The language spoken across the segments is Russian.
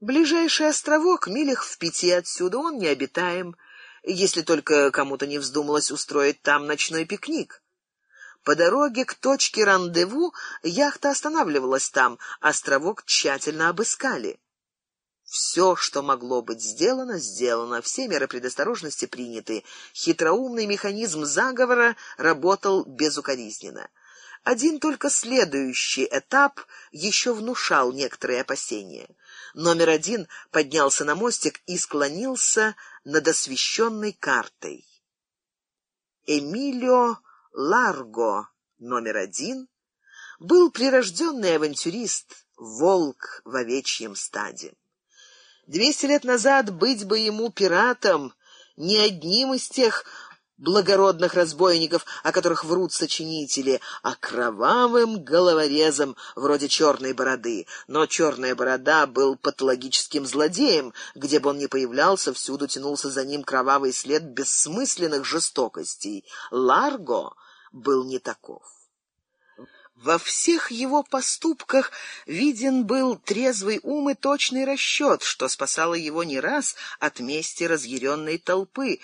Ближайший островок, милях в пяти отсюда, он необитаем, если только кому-то не вздумалось устроить там ночной пикник. По дороге к точке рандеву яхта останавливалась там, островок тщательно обыскали. Все, что могло быть сделано, сделано, все меры предосторожности приняты. Хитроумный механизм заговора работал безукоризненно. Один только следующий этап еще внушал некоторые опасения. Номер один поднялся на мостик и склонился над освещенной картой. Эмилио Ларго, номер один, был прирожденный авантюрист, волк в овечьем стаде. Двести лет назад быть бы ему пиратом, не одним из тех благородных разбойников, о которых врут сочинители, а кровавым головорезом вроде черной бороды. Но черная борода был патологическим злодеем, где бы он ни появлялся, всюду тянулся за ним кровавый след бессмысленных жестокостей. Ларго был не таков. Во всех его поступках виден был трезвый ум и точный расчет, что спасало его не раз от мести разъяренной толпы,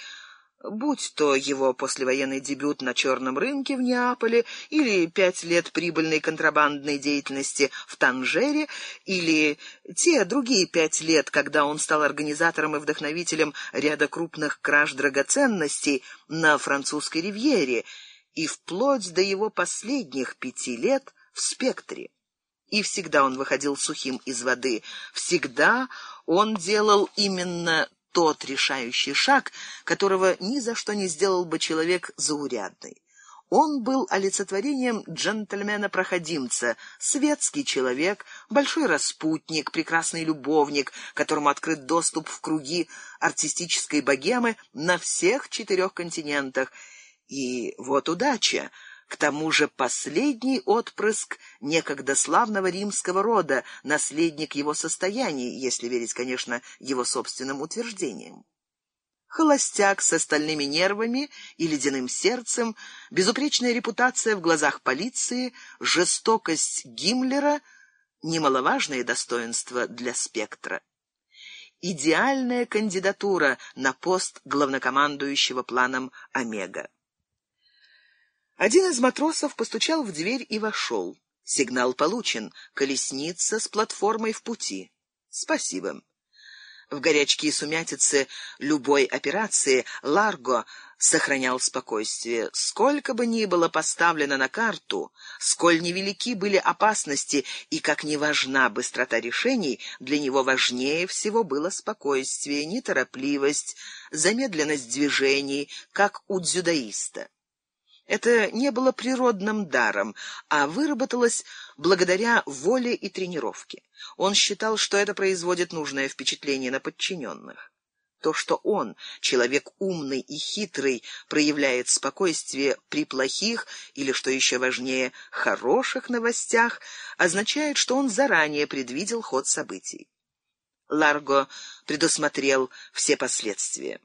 будь то его послевоенный дебют на черном рынке в Неаполе или пять лет прибыльной контрабандной деятельности в Танжере, или те другие пять лет, когда он стал организатором и вдохновителем ряда крупных краж драгоценностей на французской ривьере, и вплоть до его последних пяти лет в спектре. И всегда он выходил сухим из воды, всегда он делал именно тот решающий шаг, которого ни за что не сделал бы человек заурядный. Он был олицетворением джентльмена-проходимца, светский человек, большой распутник, прекрасный любовник, которому открыт доступ в круги артистической богемы на всех четырех континентах. И вот удача, к тому же последний отпрыск некогда славного римского рода, наследник его состояний, если верить, конечно, его собственным утверждениям. Холостяк с остальными нервами и ледяным сердцем, безупречная репутация в глазах полиции, жестокость Гиммлера — немаловажные достоинства для спектра. Идеальная кандидатура на пост главнокомандующего планом «Омега». Один из матросов постучал в дверь и вошел. Сигнал получен. Колесница с платформой в пути. Спасибо. В горячке и сумятице любой операции Ларго сохранял спокойствие. Сколько бы ни было поставлено на карту, сколь невелики были опасности и как не важна быстрота решений, для него важнее всего было спокойствие, неторопливость, замедленность движений, как у дзюдоиста. Это не было природным даром, а выработалось благодаря воле и тренировке. Он считал, что это производит нужное впечатление на подчиненных. То, что он, человек умный и хитрый, проявляет спокойствие при плохих или, что еще важнее, хороших новостях, означает, что он заранее предвидел ход событий. Ларго предусмотрел все последствия.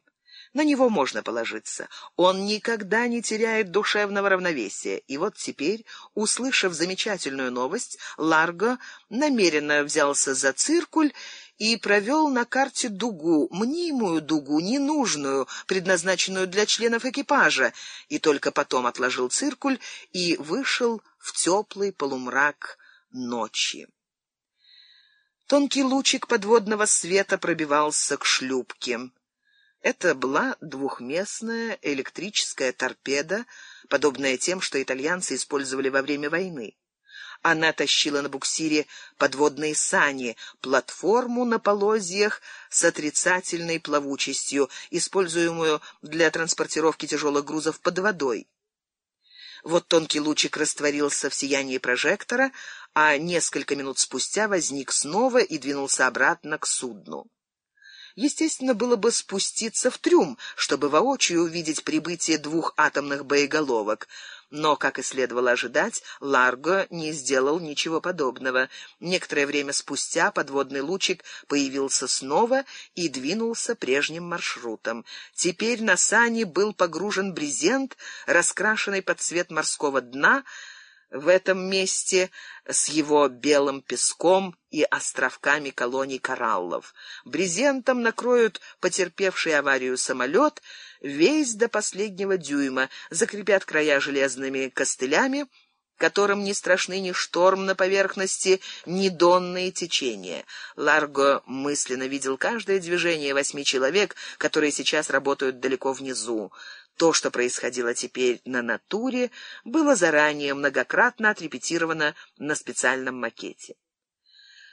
На него можно положиться. Он никогда не теряет душевного равновесия. И вот теперь, услышав замечательную новость, Ларго намеренно взялся за циркуль и провел на карте дугу, мнимую дугу, ненужную, предназначенную для членов экипажа, и только потом отложил циркуль и вышел в теплый полумрак ночи. Тонкий лучик подводного света пробивался к шлюпке. Это была двухместная электрическая торпеда, подобная тем, что итальянцы использовали во время войны. Она тащила на буксире подводные сани, платформу на полозьях с отрицательной плавучестью, используемую для транспортировки тяжелых грузов под водой. Вот тонкий лучик растворился в сиянии прожектора, а несколько минут спустя возник снова и двинулся обратно к судну. Естественно, было бы спуститься в трюм, чтобы воочию увидеть прибытие двух атомных боеголовок. Но, как и следовало ожидать, Ларго не сделал ничего подобного. Некоторое время спустя подводный лучик появился снова и двинулся прежним маршрутом. Теперь на сани был погружен брезент, раскрашенный под цвет морского дна, в этом месте с его белым песком и островками колоний кораллов. Брезентом накроют потерпевший аварию самолет весь до последнего дюйма, закрепят края железными костылями, которым не страшны ни шторм на поверхности, ни донные течения. Ларго мысленно видел каждое движение восьми человек, которые сейчас работают далеко внизу. То, что происходило теперь на натуре, было заранее многократно отрепетировано на специальном макете.